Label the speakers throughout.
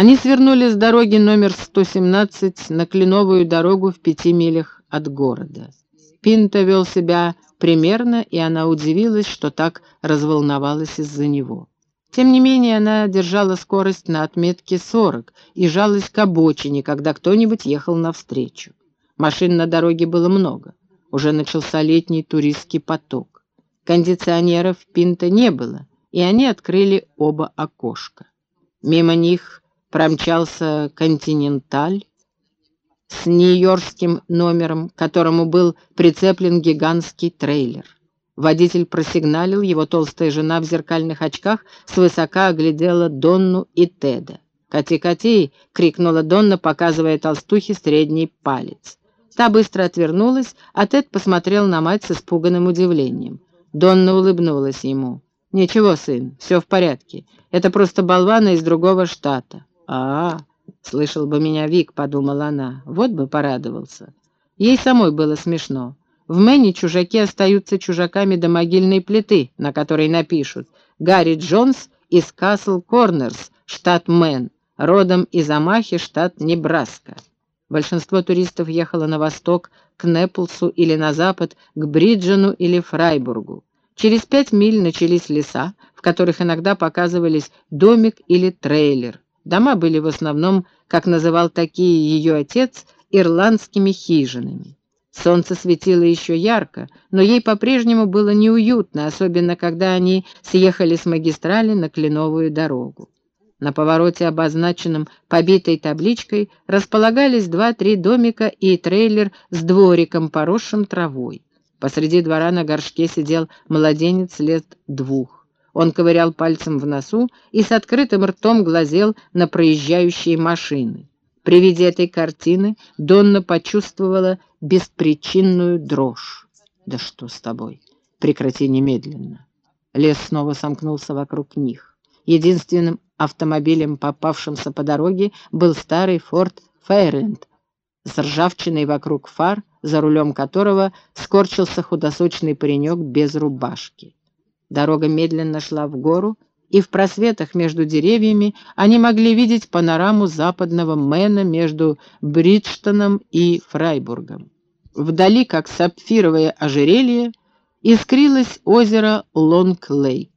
Speaker 1: Они свернули с дороги номер 117 на Кленовую дорогу в пяти милях от города. Пинто вел себя примерно, и она удивилась, что так разволновалась из-за него. Тем не менее, она держала скорость на отметке 40 и жалась к обочине, когда кто-нибудь ехал навстречу. Машин на дороге было много. Уже начался летний туристский поток. Кондиционеров Пинта не было, и они открыли оба окошка. Мимо них промчался «Континенталь», с нью-йоркским номером, к которому был прицеплен гигантский трейлер. Водитель просигналил, его толстая жена в зеркальных очках свысока оглядела Донну и Теда. «Кати, кати!» — крикнула Донна, показывая толстухе средний палец. Та быстро отвернулась, а Тед посмотрел на мать с испуганным удивлением. Донна улыбнулась ему. «Ничего, сын, все в порядке. Это просто болваны из другого штата». «А-а!» Слышал бы меня Вик, подумала она, вот бы порадовался. Ей самой было смешно. В Мэне чужаки остаются чужаками до могильной плиты, на которой напишут «Гарри Джонс из Касл Корнерс, штат Мэн, родом из Омахи, штат Небраска». Большинство туристов ехало на восток, к Нейплсу или на запад, к Бриджтону или Фрайбергу. Через пять миль начались леса, в которых иногда показывались домик или трейлер. Дома были в основном как называл такие ее отец, ирландскими хижинами. Солнце светило еще ярко, но ей по-прежнему было неуютно, особенно когда они съехали с магистрали на Кленовую дорогу. На повороте, обозначенном побитой табличкой, располагались два-три домика и трейлер с двориком, поросшим травой. Посреди двора на горшке сидел младенец лет двух. Он ковырял пальцем в носу и с открытым ртом глазел на проезжающие машины. При виде этой картины Донна почувствовала беспричинную дрожь. «Да что с тобой? Прекрати немедленно!» Лес снова сомкнулся вокруг них. Единственным автомобилем, попавшимся по дороге, был старый форт Фейренд с ржавчиной вокруг фар, за рулем которого скорчился худосочный паренек без рубашки. Дорога медленно шла в гору, и в просветах между деревьями они могли видеть панораму западного Мэна между Бриджтоном и Фрайбургом. Вдали, как сапфировое ожерелье, искрилось езеро Лонг-Лейк.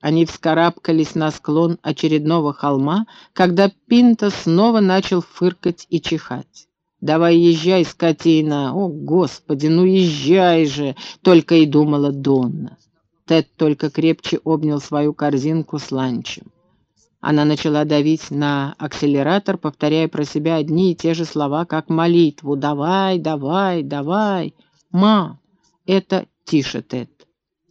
Speaker 1: Они вскарабкались на склон очередного холма, когда Пинта снова начал фыркать и чихать. «Давай езжай, скотина! О, Господи, ну езжай же!» — только и думала Донна. Тед только крепче обнял свою корзинку с ланчем. Она начала давить на акселератор, повторяя про себя одни и те же слова, как молитву. «Давай, давай, давай! Ма!» «Это тише, Тед!»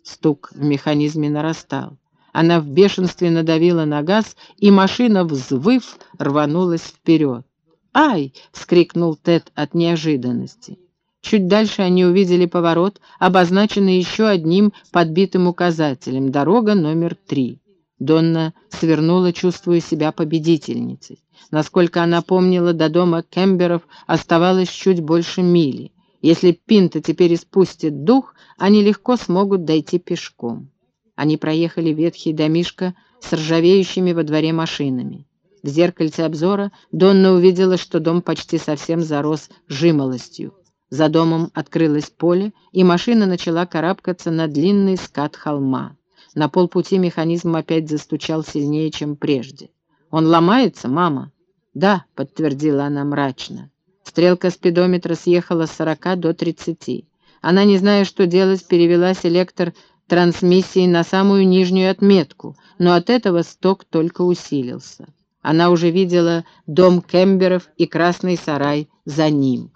Speaker 1: Стук в механизме нарастал. Она в бешенстве надавила на газ, и машина, взвыв, рванулась вперед. «Ай!» — вскрикнул Тед от неожиданности. Чуть дальше они увидели поворот, обозначенный еще одним подбитым указателем — дорога номер три. Донна свернула, чувствуя себя победительницей. Насколько она помнила, до дома Кемберов оставалось чуть больше мили. Если Пинта теперь испустит дух, они легко смогут дойти пешком. Они проехали ветхий домишко с ржавеющими во дворе машинами. В зеркальце обзора Донна увидела, что дом почти совсем зарос жимолостью. За домом открылось поле, и машина начала карабкаться на длинный скат холма. На полпути механизм опять застучал сильнее, чем прежде. «Он ломается, мама?» «Да», — подтвердила она мрачно. Стрелка спидометра съехала с сорока до тридцати. Она, не зная, что делать, перевела селектор трансмиссии на самую нижнюю отметку, но от этого сток только усилился. Она уже видела дом Кемберов и красный сарай за ним.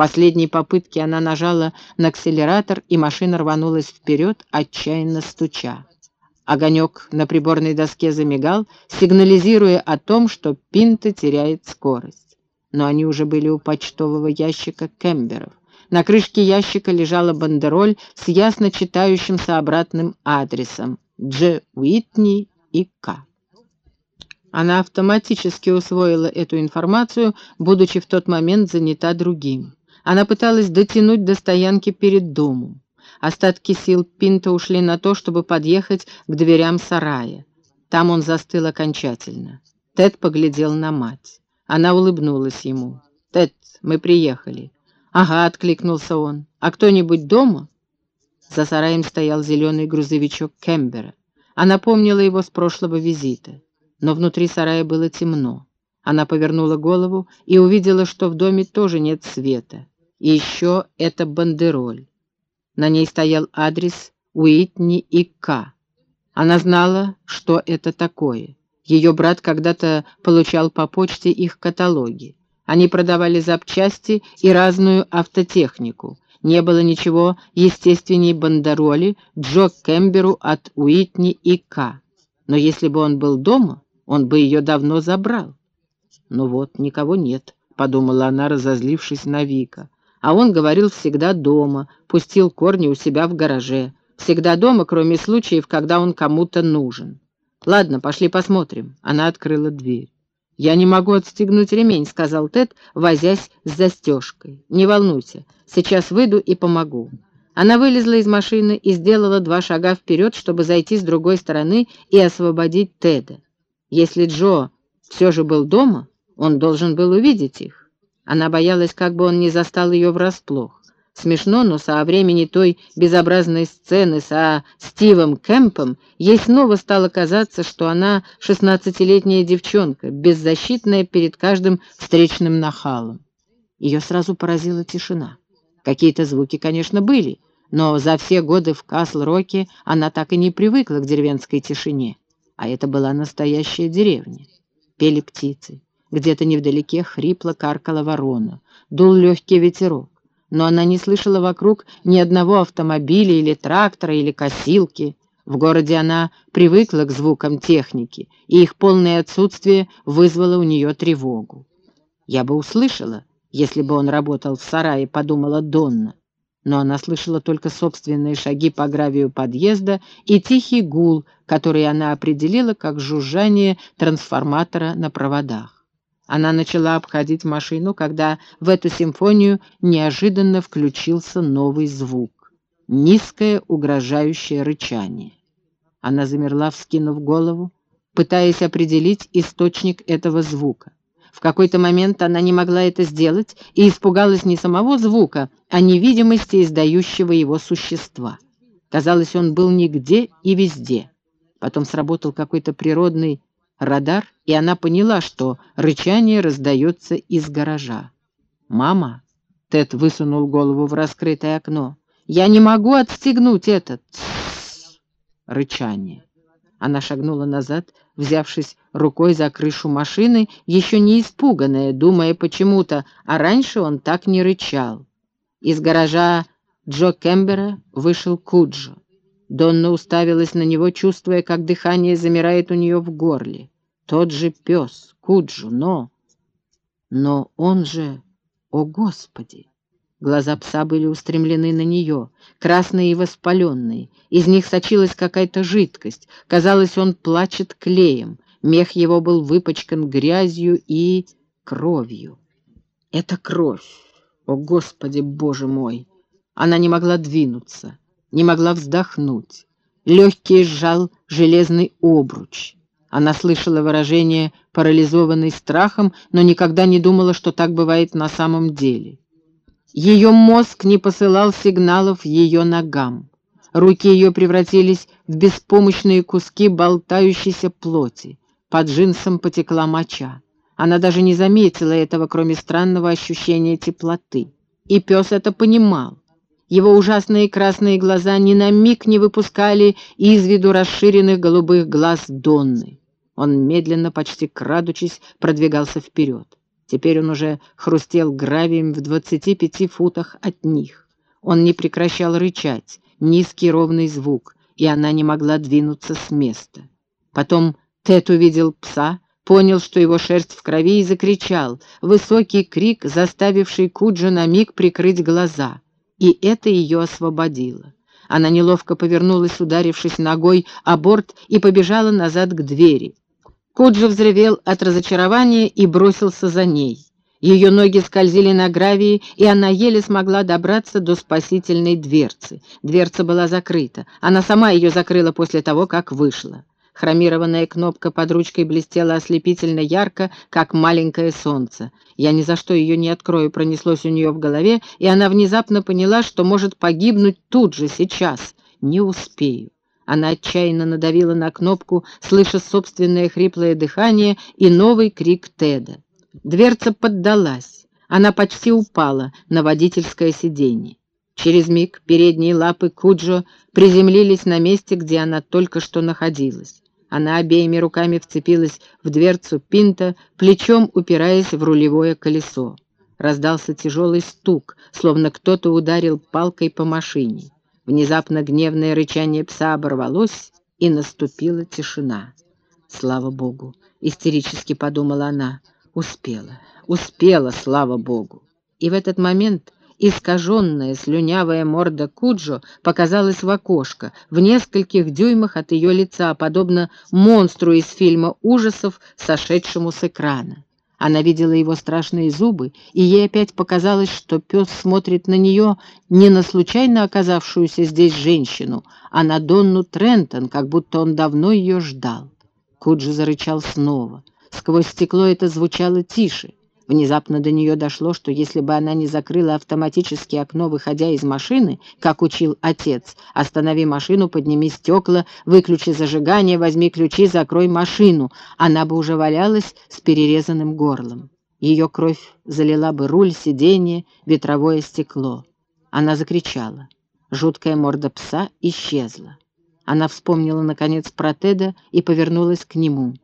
Speaker 1: Последней попытке она нажала на акселератор, и машина рванулась вперед, отчаянно стуча. Огонек на приборной доске замигал, сигнализируя о том, что Пинта теряет скорость. Но они уже были у почтового ящика Кемберов. На крышке ящика лежала бандероль с ясно читающимся обратным адресом Дж. Уитни и К. Она автоматически усвоила эту информацию, будучи в тот момент занята другим. Она пыталась дотянуть до стоянки перед домом. Остатки сил Пинта ушли на то, чтобы подъехать к дверям сарая. Там он застыл окончательно. Тед поглядел на мать. Она улыбнулась ему. «Тед, мы приехали». «Ага», — откликнулся он. «А кто-нибудь дома?» За сараем стоял зеленый грузовичок Кембера. Она помнила его с прошлого визита, но внутри сарая было темно. Она повернула голову и увидела, что в доме тоже нет света. И еще это бандероль. На ней стоял адрес Уитни и К. Она знала, что это такое. Ее брат когда-то получал по почте их каталоги. Они продавали запчасти и разную автотехнику. Не было ничего естественней бандероли Джо Кемберу от Уитни и К. Но если бы он был дома, он бы ее давно забрал. «Ну вот, никого нет», — подумала она, разозлившись на Вика. А он говорил всегда дома, пустил корни у себя в гараже. Всегда дома, кроме случаев, когда он кому-то нужен. «Ладно, пошли посмотрим». Она открыла дверь. «Я не могу отстегнуть ремень», — сказал Тед, возясь с застежкой. «Не волнуйся, сейчас выйду и помогу». Она вылезла из машины и сделала два шага вперед, чтобы зайти с другой стороны и освободить Теда. Если Джо все же был дома, он должен был увидеть их. Она боялась, как бы он не застал ее врасплох. Смешно, но со времени той безобразной сцены со Стивом Кэмпом ей снова стало казаться, что она шестнадцатилетняя девчонка, беззащитная перед каждым встречным нахалом. Ее сразу поразила тишина. Какие-то звуки, конечно, были, но за все годы в Касл-Роке она так и не привыкла к деревенской тишине. А это была настоящая деревня. Пели птицы. Где-то невдалеке хрипло каркала ворона. Дул легкий ветерок но она не слышала вокруг ни одного автомобиля или трактора или косилки. В городе она привыкла к звукам техники, и их полное отсутствие вызвало у нее тревогу. «Я бы услышала, если бы он работал в сарае», — подумала Донна. Но она слышала только собственные шаги по гравию подъезда и тихий гул, который она определила как жужжание трансформатора на проводах. Она начала обходить машину, когда в эту симфонию неожиданно включился новый звук. Низкое угрожающее рычание. Она замерла, вскинув голову, пытаясь определить источник этого звука. В какой-то момент она не могла это сделать и испугалась не самого звука, а невидимости издающего его существа. Казалось, он был нигде и везде. Потом сработал какой-то природный радар, и она поняла, что рычание раздается из гаража. «Мама!» — Тед высунул голову в раскрытое окно. «Я не могу отстегнуть этот...» рычание. Она шагнула назад, взявшись рукой за крышу машины, еще не испуганная, думая почему-то, а раньше он так не рычал. Из гаража Джо Кембера вышел Куджо. Донна уставилась на него, чувствуя, как дыхание замирает у нее в горле. Тот же пес, Куджу, но... Но он же... О, Господи! Глаза пса были устремлены на нее, красные и воспаленные. Из них сочилась какая-то жидкость. Казалось, он плачет клеем. Мех его был выпачкан грязью и кровью. Это кровь! О, Господи, Боже мой! Она не могла двинуться не могла вздохнуть. Легкий сжал железный обруч. Она слышала выражение «парализованный страхом», но никогда не думала, что так бывает на самом деле. Ее мозг не посылал сигналов ее ногам. Руки ее превратились в беспомощные куски болтающейся плоти. Под джинсом потекла моча. Она даже не заметила этого, кроме странного ощущения теплоты. И пес это понимал. Его ужасные красные глаза ни на миг не выпускали из виду расширенных голубых глаз Донны. Он медленно, почти крадучись, продвигался вперед. Теперь он уже хрустел гравием в двадцати пяти футах от них. Он не прекращал рычать, низкий ровный звук, и она не могла двинуться с места. Потом Тед увидел пса, понял, что его шерсть в крови, и закричал. Высокий крик, заставивший Куджа на миг прикрыть глаза — и это ее освободило. Она неловко повернулась, ударившись ногой о борт, и побежала назад к двери. Куджи взревел от разочарования и бросился за ней. Ее ноги скользили на гравии, и она еле смогла добраться до спасительной дверцы. Дверца была закрыта. Она сама ее закрыла после того, как вышла. Хромированная кнопка под ручкой блестела ослепительно ярко, как маленькое солнце. Я ни за что ее не открою, пронеслось у нее в голове, и она внезапно поняла, что может погибнуть тут же, сейчас. Не успею. Она отчаянно надавила на кнопку, слыша собственное хриплое дыхание и новый крик Теда. Дверца поддалась. Она почти упала на водительское сиденье. Через миг передние лапы Куджо приземлились на месте, где она только что находилась. Она обеими руками вцепилась в дверцу пинта, плечом упираясь в рулевое колесо. Раздался тяжелый стук, словно кто-то ударил палкой по машине. Внезапно гневное рычание пса оборвалось, и наступила тишина. «Слава Богу!» — истерически подумала она. «Успела, успела, слава Богу!» И в этот момент Искаженная слюнявая морда Куджо показалась в окошко, в нескольких дюймах от ее лица, подобно монстру из фильма ужасов, сошедшему с экрана. Она видела его страшные зубы, и ей опять показалось, что пес смотрит на нее не на случайно оказавшуюся здесь женщину, а на Донну Трентон, как будто он давно ее ждал. Куджи зарычал снова. Сквозь стекло это звучало тише. Внезапно до нее дошло, что если бы она не закрыла автоматически окно, выходя из машины, как учил отец, останови машину, подними стекла, выключи зажигание, возьми ключи, закрой машину, она бы уже валялась с перерезанным горлом. Ее кровь залила бы руль, сиденье, ветровое стекло. Она закричала. Жуткая морда пса исчезла. Она вспомнила, наконец, про Теда и повернулась к нему.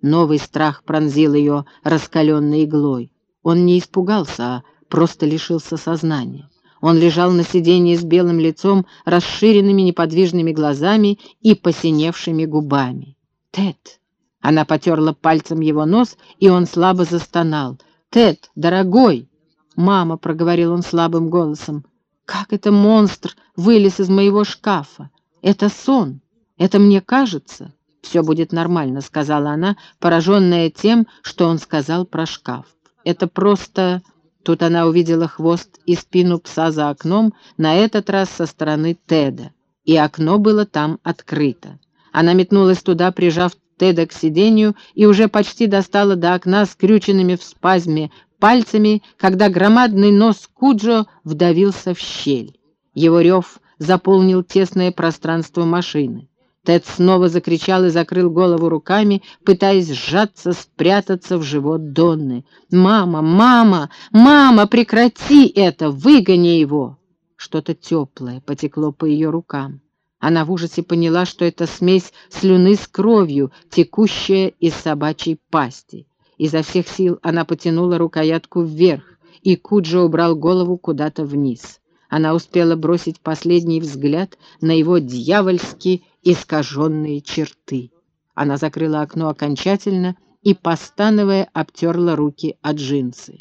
Speaker 1: Новый страх пронзил ее раскаленной иглой. Он не испугался, а просто лишился сознания. Он лежал на сиденье с белым лицом, расширенными неподвижными глазами и посиневшими губами. «Тед!» Она потерла пальцем его нос, и он слабо застонал. «Тед, дорогой!» «Мама!» — проговорил он слабым голосом. «Как это монстр вылез из моего шкафа? Это сон! Это мне кажется!» «Все будет нормально», — сказала она, пораженная тем, что он сказал про шкаф. Это просто...» Тут она увидела хвост и спину пса за окном, на этот раз со стороны Теда. И окно было там открыто. Она метнулась туда, прижав Теда к сиденью, и уже почти достала до окна скрюченными в спазме пальцами, когда громадный нос Куджо вдавился в щель. Его рев заполнил тесное пространство машины. Тед снова закричал и закрыл голову руками, пытаясь сжаться, спрятаться в живот Донны. «Мама! Мама! Мама! Прекрати это! Выгони его!» Что-то теплое потекло по ее рукам. Она в ужасе поняла, что это смесь слюны с кровью, текущая из собачьей пасти. Изо всех сил она потянула рукоятку вверх, и Куджа убрал голову куда-то вниз. Она успела бросить последний взгляд на его дьявольский искаженные черты. Она закрыла окно окончательно и, постановая, обтерла руки от джинсы.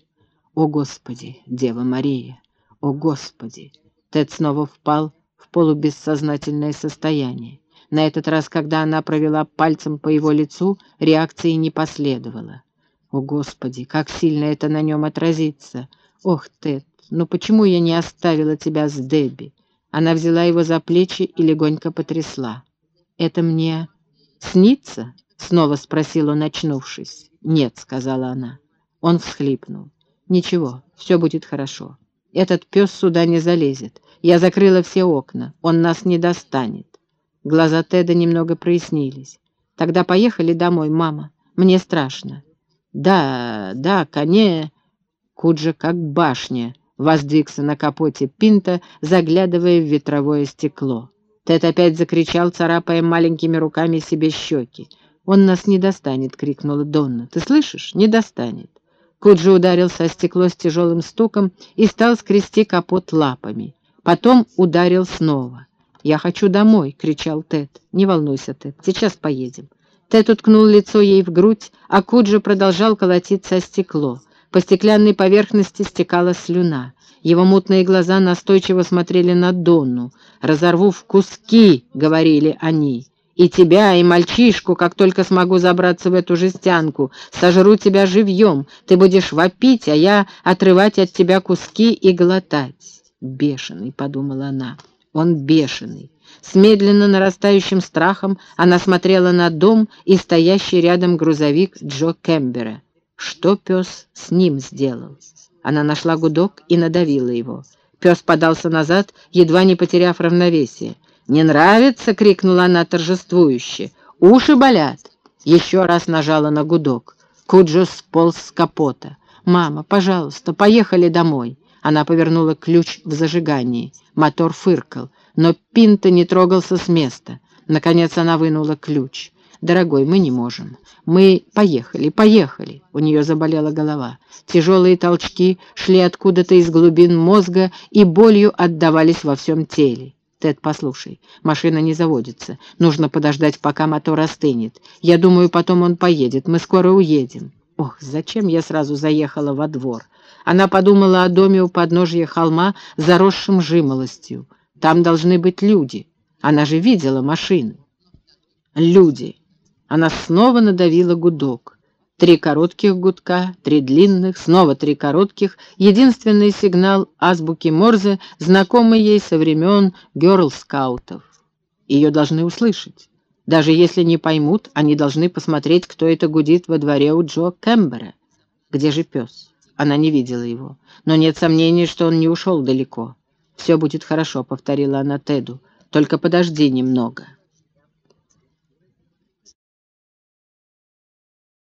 Speaker 1: «О, Господи, Дева Мария! О, Господи!» Тед снова впал в полубессознательное состояние. На этот раз, когда она провела пальцем по его лицу, реакции не последовало. «О, Господи, как сильно это на нем отразится! Ох, Тед, ну почему я не оставила тебя с Дебби?» Она взяла его за плечи и легонько потрясла. «Это мне снится?» — снова спросил он, очнувшись. «Нет», — сказала она. Он всхлипнул. «Ничего, все будет хорошо. Этот пес сюда не залезет. Я закрыла все окна. Он нас не достанет». Глаза Теда немного прояснились. «Тогда поехали домой, мама. Мне страшно». «Да, да, коне...» Куджа как башня воздвигся на капоте Пинта, заглядывая в ветровое стекло. Тед опять закричал, царапая маленькими руками себе щеки. «Он нас не достанет!» — крикнула Донна. «Ты слышишь? Не достанет!» Куджи ударился о стекло с тяжелым стуком и стал скрести капот лапами. Потом ударил снова. «Я хочу домой!» — кричал Тед. «Не волнуйся, Тед, сейчас поедем». Тед уткнул лицо ей в грудь, а Куджи продолжал колотиться о стекло. По стеклянной поверхности стекала слюна. Его мутные глаза настойчиво смотрели на Донну. «Разорву в куски», — говорили они. «И тебя, и мальчишку, как только смогу забраться в эту жестянку. Сожру тебя живьем. Ты будешь вопить, а я отрывать от тебя куски и глотать». «Бешеный», — подумала она. Он бешеный. С медленно нарастающим страхом она смотрела на дом и стоящий рядом грузовик Джо Кембера. Что пес с ним сделал? Она нашла гудок и надавила его. Пес подался назад, едва не потеряв равновесие. «Не нравится!» — крикнула она торжествующе. «Уши болят!» Еще раз нажала на гудок. Куджо сполз с капота. «Мама, пожалуйста, поехали домой!» Она повернула ключ в зажигании. Мотор фыркал, но Пинта не трогался с места. Наконец она вынула ключ. «Дорогой, мы не можем. Мы поехали, поехали!» У нее заболела голова. Тяжелые толчки шли откуда-то из глубин мозга и болью отдавались во всем теле. «Тед, послушай, машина не заводится. Нужно подождать, пока мотор остынет. Я думаю, потом он поедет. Мы скоро уедем». Ох, зачем я сразу заехала во двор? Она подумала о доме у подножья холма, заросшем жимолостью. Там должны быть люди. Она же видела машины. Люди. Она снова надавила гудок. Три коротких гудка, три длинных, снова три коротких. Единственный сигнал азбуки Морзе, знакомый ей со времен герл-скаутов. Ее должны услышать. Даже если не поймут, они должны посмотреть, кто это гудит во дворе у Джо Кэмбера. Где же пес? Она не видела его. Но нет сомнений, что он не ушел далеко. «Все будет хорошо», — повторила она Теду. «Только подожди немного».